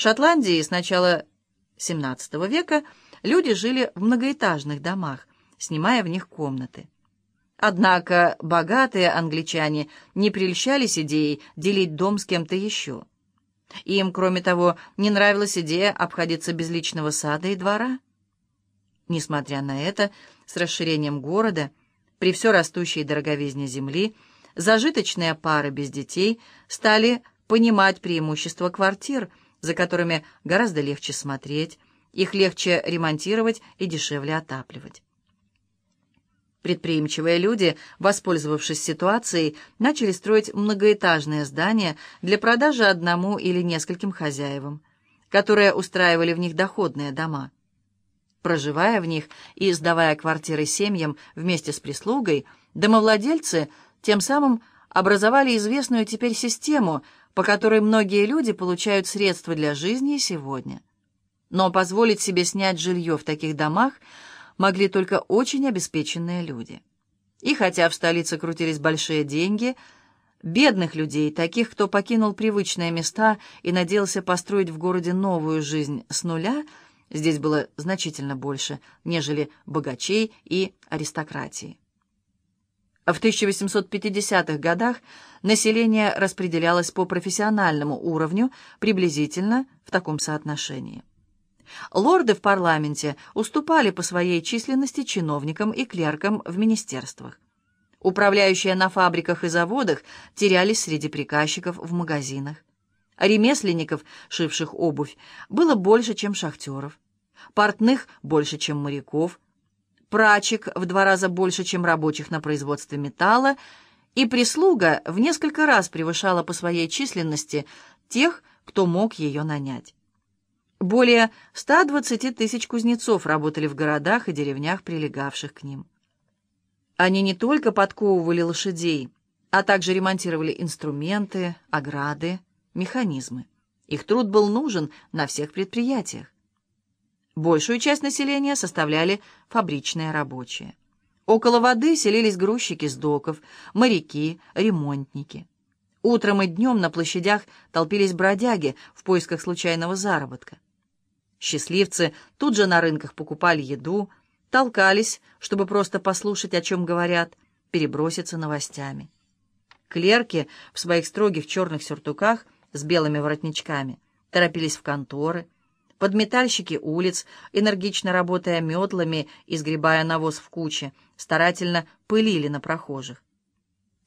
В Шотландии с начала XVII века люди жили в многоэтажных домах, снимая в них комнаты. Однако богатые англичане не прельщались идеей делить дом с кем-то еще. Им, кроме того, не нравилась идея обходиться без личного сада и двора. Несмотря на это, с расширением города, при все растущей дороговизне земли, зажиточные пары без детей стали понимать преимущества квартир, за которыми гораздо легче смотреть, их легче ремонтировать и дешевле отапливать. Предприимчивые люди, воспользовавшись ситуацией, начали строить многоэтажные здания для продажи одному или нескольким хозяевам, которые устраивали в них доходные дома. Проживая в них и сдавая квартиры семьям вместе с прислугой, домовладельцы тем самым образовали известную теперь систему, по которой многие люди получают средства для жизни сегодня. Но позволить себе снять жилье в таких домах – могли только очень обеспеченные люди. И хотя в столице крутились большие деньги, бедных людей, таких, кто покинул привычные места и надеялся построить в городе новую жизнь с нуля, здесь было значительно больше, нежели богачей и аристократии. В 1850-х годах население распределялось по профессиональному уровню приблизительно в таком соотношении. Лорды в парламенте уступали по своей численности чиновникам и клеркам в министерствах. Управляющие на фабриках и заводах терялись среди приказчиков в магазинах. Ремесленников, шивших обувь, было больше, чем шахтеров. Портных больше, чем моряков. Прачек в два раза больше, чем рабочих на производстве металла. И прислуга в несколько раз превышала по своей численности тех, кто мог ее нанять. Более 120 тысяч кузнецов работали в городах и деревнях, прилегавших к ним. Они не только подковывали лошадей, а также ремонтировали инструменты, ограды, механизмы. Их труд был нужен на всех предприятиях. Большую часть населения составляли фабричные рабочие. Около воды селились грузчики с доков, моряки, ремонтники. Утром и днем на площадях толпились бродяги в поисках случайного заработка. Счастливцы тут же на рынках покупали еду, толкались, чтобы просто послушать, о чем говорят, переброситься новостями. Клерки в своих строгих черных сюртуках с белыми воротничками торопились в конторы, подметальщики улиц, энергично работая метлами и сгребая навоз в куче, старательно пылили на прохожих.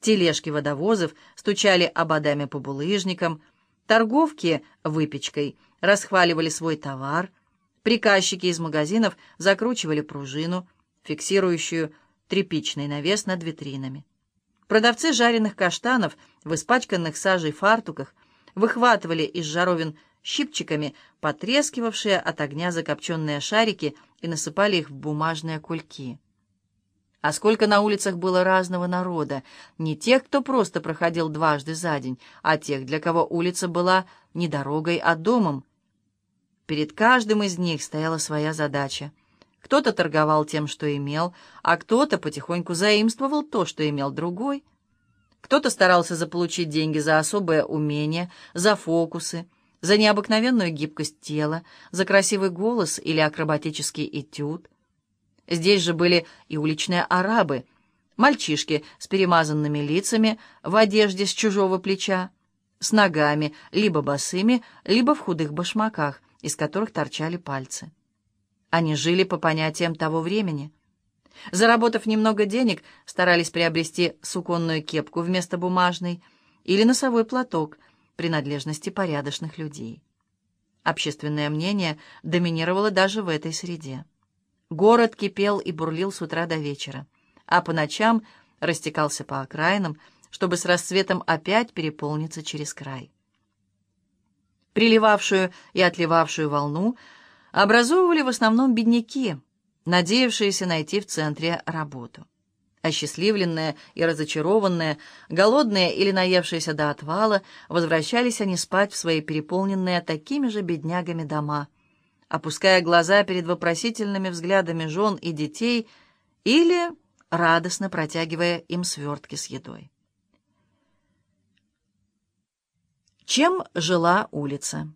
Тележки водовозов стучали ободами по булыжникам, торговки выпечкой — расхваливали свой товар, приказчики из магазинов закручивали пружину, фиксирующую тряпичный навес над витринами. Продавцы жареных каштанов в испачканных сажей фартуках выхватывали из жаровин щипчиками потрескивавшие от огня закопченные шарики и насыпали их в бумажные кульки. А сколько на улицах было разного народа, не тех, кто просто проходил дважды за день, а тех, для кого улица была не дорогой, а домом, Перед каждым из них стояла своя задача. Кто-то торговал тем, что имел, а кто-то потихоньку заимствовал то, что имел другой. Кто-то старался заполучить деньги за особое умение, за фокусы, за необыкновенную гибкость тела, за красивый голос или акробатический этюд. Здесь же были и уличные арабы, мальчишки с перемазанными лицами в одежде с чужого плеча, с ногами, либо босыми, либо в худых башмаках, из которых торчали пальцы. Они жили по понятиям того времени. Заработав немного денег, старались приобрести суконную кепку вместо бумажной или носовой платок, принадлежности порядочных людей. Общественное мнение доминировало даже в этой среде. Город кипел и бурлил с утра до вечера, а по ночам растекался по окраинам, чтобы с рассветом опять переполниться через край приливавшую и отливавшую волну, образовывали в основном бедняки, надеявшиеся найти в центре работу. Осчастливленные и разочарованные, голодные или наевшиеся до отвала, возвращались они спать в свои переполненные такими же беднягами дома, опуская глаза перед вопросительными взглядами жен и детей или радостно протягивая им свертки с едой. Чем жила улица?